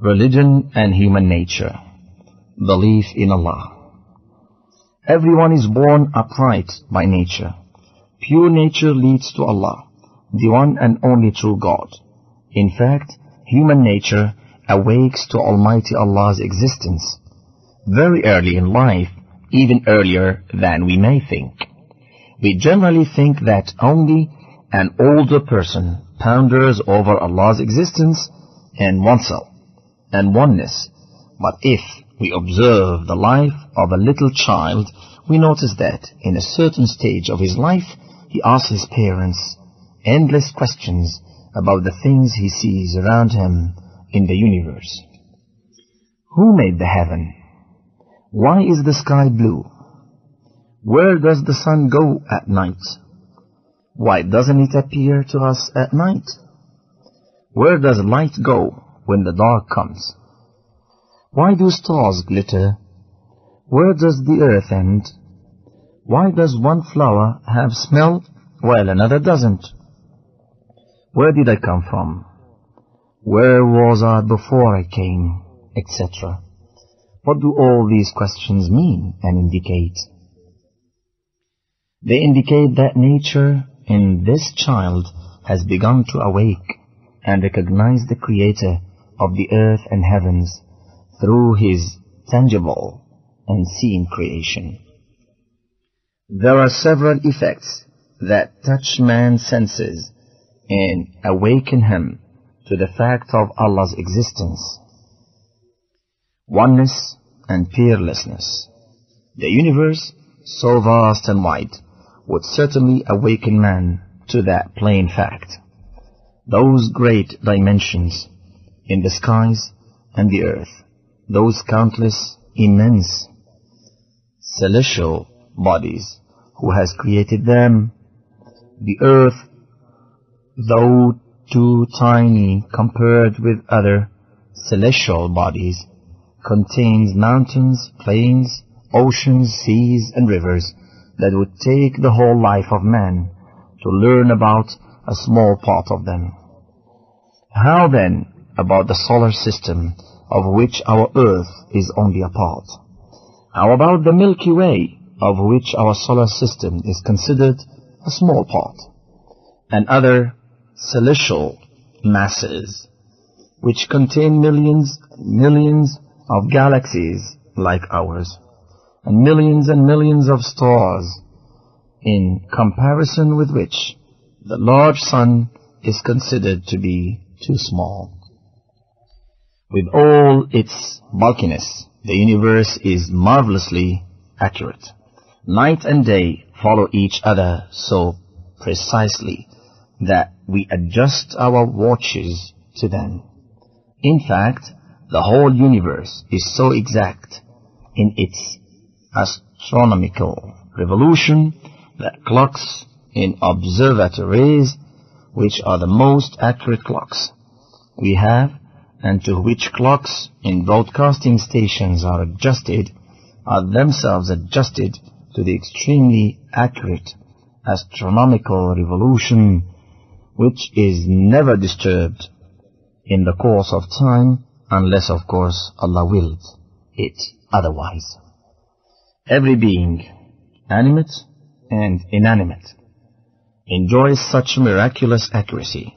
religion and human nature, belief in Allah. Everyone is born upright by nature. Pure nature leads to Allah, the one and only true God. In fact, human nature awakes to Almighty Allah's existence very early in life, even earlier than we may think. We generally think that only an older person ponders over Allah's existence and oneself and oneness. But if we observe the life of a little child, we notice that in a certain stage of his life, he asks his parents endless questions about the things he sees around him in the universe. Who made the heaven? Why is the sky blue? Where does the sun go at night? Why doesn't it appear to us at night? Where does light go when the dark comes? Why do stars glitter? Where does the earth end? Why does one flower have smell while another doesn't? Where did I come from? Where was I before I came? Etc. What do all these questions mean and indicate? They indicate that nature in this child has begun to awake and recognize the Creator of the earth and heavens through His tangible and seen creation. There are several effects that touch man's senses and awaken him to the fact of Allah's existence. Oneness and peerlessness. The universe, so vast and wide, would certainly awaken man to that plain fact. Those great dimensions in the skies and the earth, those countless, immense, celestial bodies, who has created them, the earth, though too tiny compared with other celestial bodies, contains mountains, plains, oceans, seas, and rivers that would take the whole life of man to learn about a small part of them. How then about the solar system of which our earth is only a part? How about the Milky Way of which our solar system is considered a small part? And other celestial masses which contain millions, millions of galaxies like ours and millions and millions of stars in comparison with which the large sun is considered to be too small. With all its bulkiness, the universe is marvelously accurate. Night and day follow each other so precisely that we adjust our watches to them. In fact, the whole universe is so exact in its astronomical revolution that clocks in observatories, which are the most accurate clocks we have, and to which clocks in broadcasting stations are adjusted, are themselves adjusted to the extremely accurate astronomical revolution, which is never disturbed in the course of time, unless, of course, Allah wills it otherwise. Every being, animate and inanimate, enjoys such miraculous accuracy.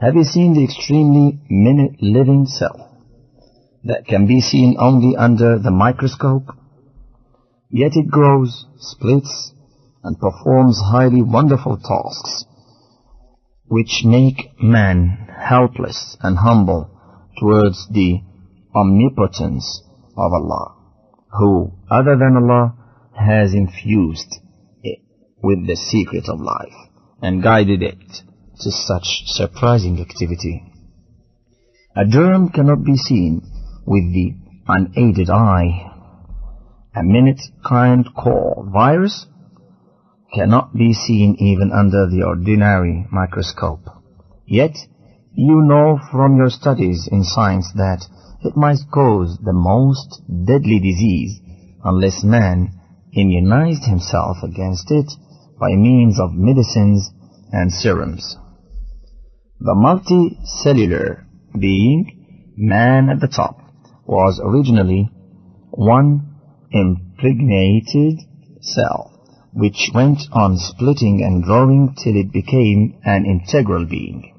Have you seen the extremely minute living cell that can be seen only under the microscope? Yet it grows, splits, and performs highly wonderful tasks which make man helpless and humble towards the omnipotence of Allah who, other than Allah, has infused it with the secret of life and guided it to such surprising activity. A germ cannot be seen with the unaided eye. A minute kind core virus cannot be seen even under the ordinary microscope. Yet, you know from your studies in science that it might cause the most deadly disease unless man immunized himself against it by means of medicines and serums. The multicellular being Man at the top was originally one impregnated cell, which went on splitting and growing till it became an integral being.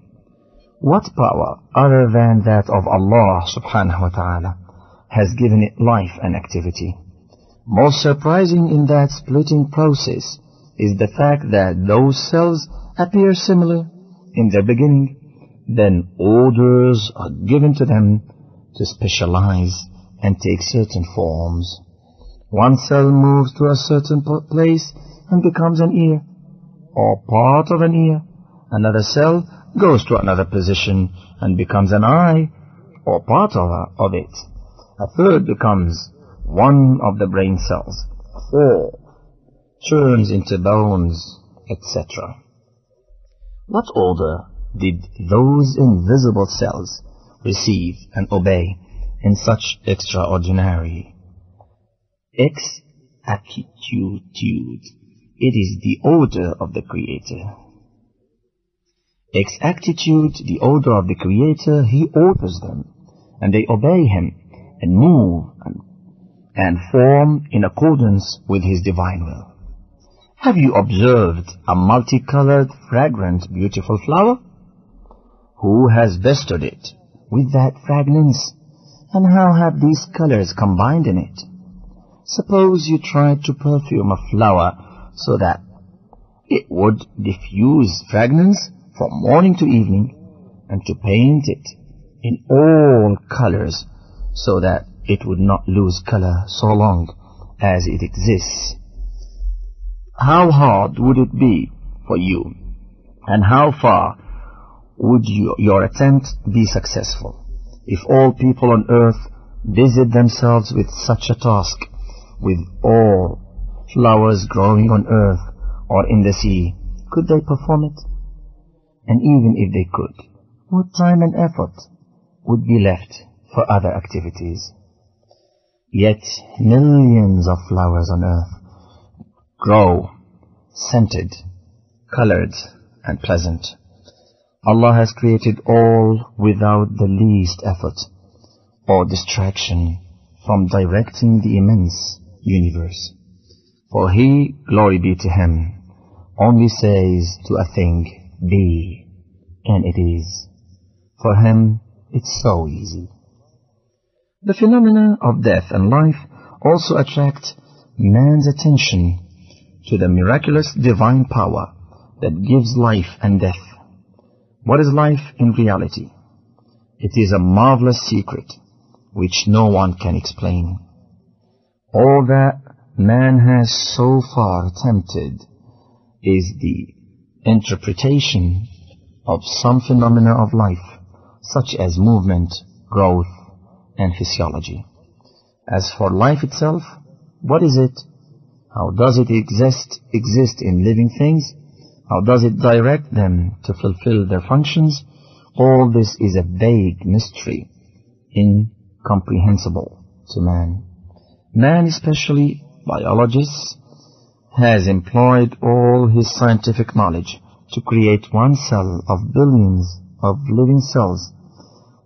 What power other than that of Allah subhanahu wa ta'ala has given it life and activity? Most surprising in that splitting process is the fact that those cells appear similar in their beginning, then orders are given to them to specialize and take certain forms. One cell moves to a certain place and becomes an ear, or part of an ear. Another cell goes to another position and becomes an eye, or part of, it. A third becomes one of the brain cells. A fourth turns into bones, etc. What order did those invisible cells receive and obey in such extraordinary exactitude? It is the order of the Creator. Exactitude, the order of the Creator, He orders them, and they obey Him, and move, and, and form in accordance with His divine will. Have you observed a multicolored, fragrant, beautiful flower? Who has vested it with that fragrance? And how have these colors combined in it? Suppose you tried to perfume a flower so that it would diffuse fragrance from morning to evening and to paint it in all colors so that it would not lose color so long as it exists. How hard would it be for you and how far would you, your attempt be successful if all people on earth busied themselves with such a task with all flowers growing on earth or in the sea, could they perform it? And even if they could, what time and effort would be left for other activities? Yet millions of flowers on earth grow scented, colored, and pleasant. Allah has created all without the least effort or distraction from directing the immense universe. For He, glory be to Him, only says to a thing, be, and it is. For Him, it's so easy. The phenomena of death and life also attract man's attention to the miraculous divine power that gives life and death. What is life in reality? It is a marvelous secret which no one can explain. All that man has so far attempted is the interpretation of some phenomena of life, such as movement, growth, and physiology. As for life itself, what is it? How does it exist, exist in living things? How does it direct them to fulfill their functions? All this is a vague mystery, incomprehensible to man. Man, especially biologists, has employed all his scientific knowledge to create one cell of billions of living cells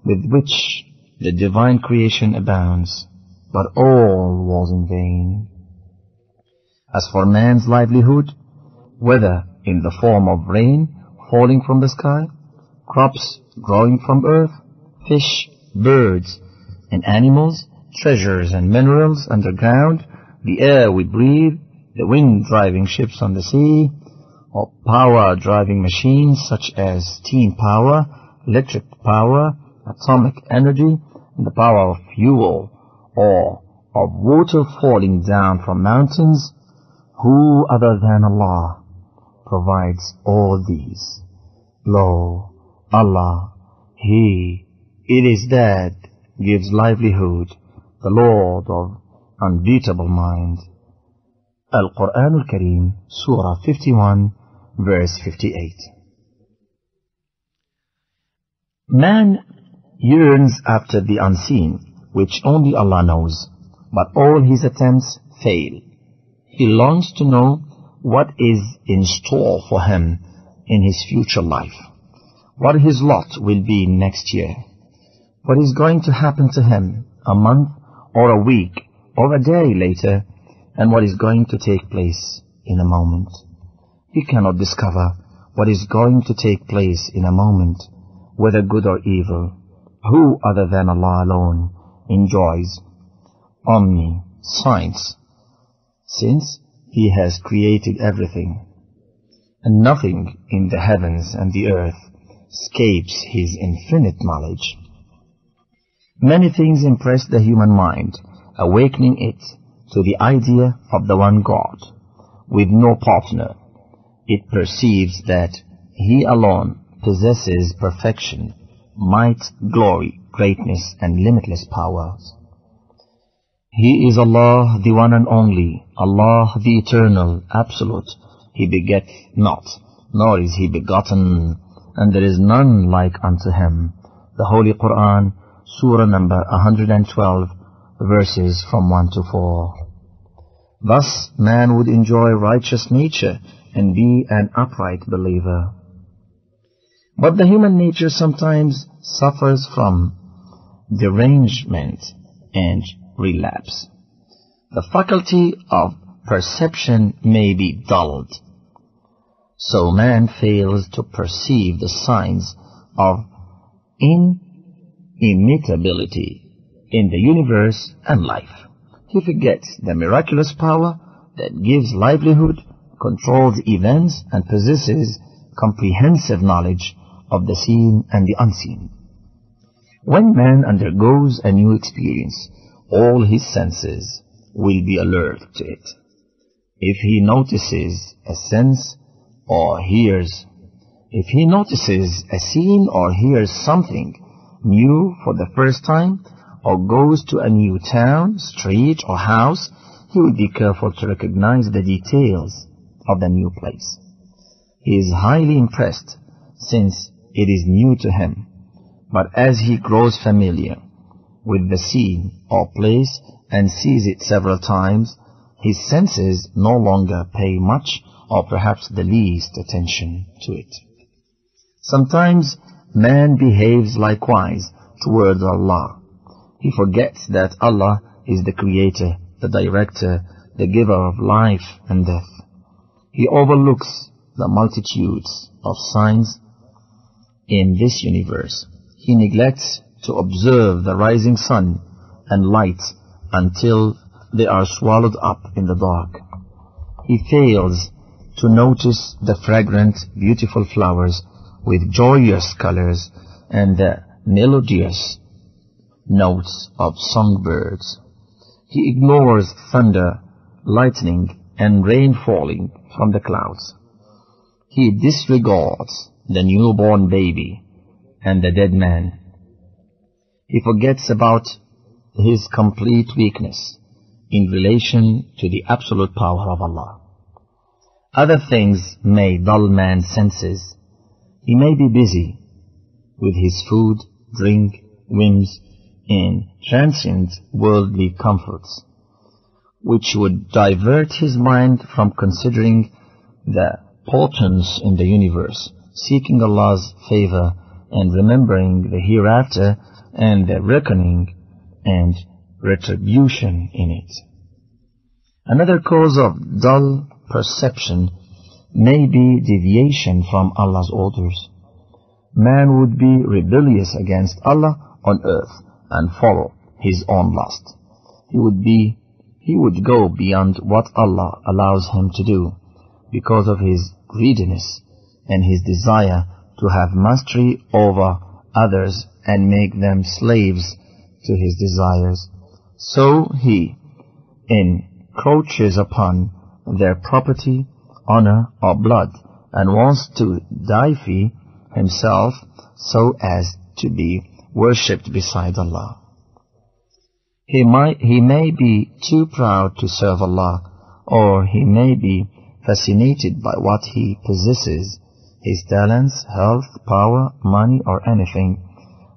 with which the divine creation abounds, but all was in vain. As for man's livelihood, whether in the form of rain falling from the sky, crops growing from earth, fish, birds, and animals, treasures and minerals underground, the air we breathe, the wind driving ships on the sea, or power driving machines such as steam power, electric power, atomic energy, and the power of fuel, or of water falling down from mountains, who other than Allah provides all these? Lo, Allah, He, it is that gives livelihood, the Lord of unbeatable mind. Al-Quran al-Kareem, Surah 51, verse 58. Man yearns after the unseen, which only Allah knows, but all his attempts fail. He longs to know what is in store for him in his future life, what his lot will be next year, what is going to happen to him a month or a week or a day later and what is going to take place in a moment. He cannot discover what is going to take place in a moment, whether good or evil. Who other than Allah alone enjoys omniscience, since He has created everything, and nothing in the heavens and the earth escapes His infinite knowledge. Many things impress the human mind, awakening it to the idea of the one God, with no partner. It perceives that He alone possesses perfection, might, glory, greatness, and limitless powers. He is Allah, the one and only, Allah, the eternal, absolute. He begetteth not, nor is He begotten, and there is none like unto Him. The Holy Quran, Surah number 112, verses from 1 to 4. Thus, man would enjoy righteous nature and be an upright believer. But the human nature sometimes suffers from derangement and relapse. The faculty of perception may be dulled. So man fails to perceive the signs of inimitability in the universe and life. He forgets the miraculous power that gives livelihood, controls events, and possesses comprehensive knowledge of the seen and the unseen. When man undergoes a new experience, all his senses will be alert to it. If he notices a sense or hears, if he notices a scene or hears something new for the first time, or goes to a new town, street, or house, he will be careful to recognize the details of the new place. He is highly impressed since it is new to him. But as he grows familiar with the scene or place and sees it several times, his senses no longer pay much or perhaps the least attention to it. Sometimes man behaves likewise towards Allah. He forgets that Allah is the creator, the director, the giver of life and death. He overlooks the multitudes of signs in this universe. He neglects to observe the rising sun and light until they are swallowed up in the dark. He fails to notice the fragrant, beautiful flowers with joyous colors and the melodious notes of songbirds. He ignores thunder, lightning, and rain falling from the clouds. He disregards the newborn baby and the dead man. He forgets about his complete weakness in relation to the absolute power of Allah. Other things may dull man's senses. He may be busy with his food, drink, whims, and transient worldly comforts, which would divert his mind from considering the portents in the universe, seeking Allah's favor and remembering the hereafter and the reckoning and retribution in it. Another cause of dull perception may be deviation from Allah's orders. Man would be rebellious against Allah on earth and follow his own lust. He would be, he would go beyond what Allah allows him to do because of his greediness and his desire to have mastery over others and make them slaves to his desires. So he encroaches upon their property, honor, or blood, and wants to deify himself so as to be worshipped beside Allah. He might, he may be too proud to serve Allah, or he may be fascinated by what he possesses, his talents, health, power, money, or anything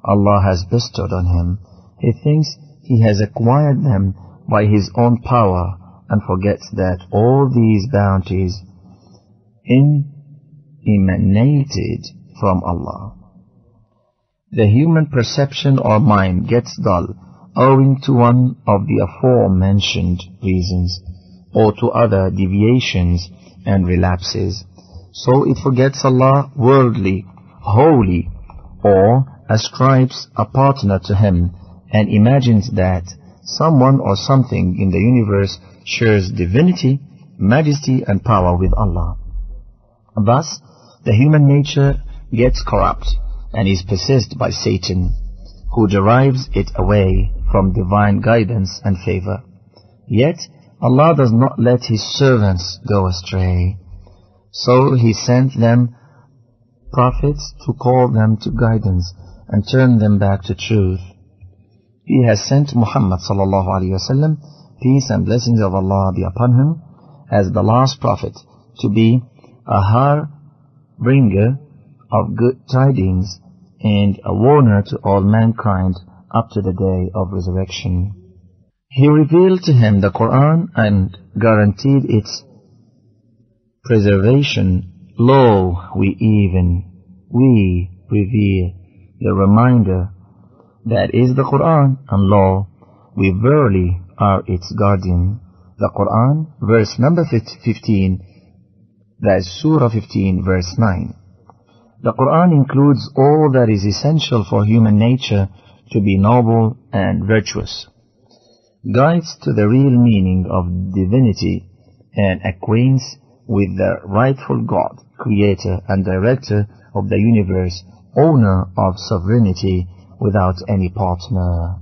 Allah has bestowed on him. He thinks he has acquired them by his own power and forgets that all these bounties emanated from Allah. the human perception or mind gets dull owing to one of the aforementioned reasons or to other deviations and relapses. So it forgets Allah worldly, holy, or ascribes a partner to Him and imagines that someone or something in the universe shares divinity, majesty and power with Allah. Thus, the human nature gets corrupt and is possessed by Satan, who derives it away from divine guidance and favor. Yet, Allah does not let His servants go astray. So He sent them prophets to call them to guidance and turn them back to truth. He has sent Muhammad sallallahu alaihi wasallam, peace and blessings of Allah be upon him, as the last prophet, to be a har bringer of good tidings and a warner to all mankind up to the day of resurrection. He revealed to him the Quran and guaranteed its preservation. Lo, we even, we reveal the reminder that is the Quran and lo, we verily are its guardian. The Quran, verse number 15, that is Surah 15, verse 9. The Quran includes all that is essential for human nature to be noble and virtuous, guides to the real meaning of divinity, and acquaints with the rightful God, creator and director of the universe, owner of sovereignty without any partner.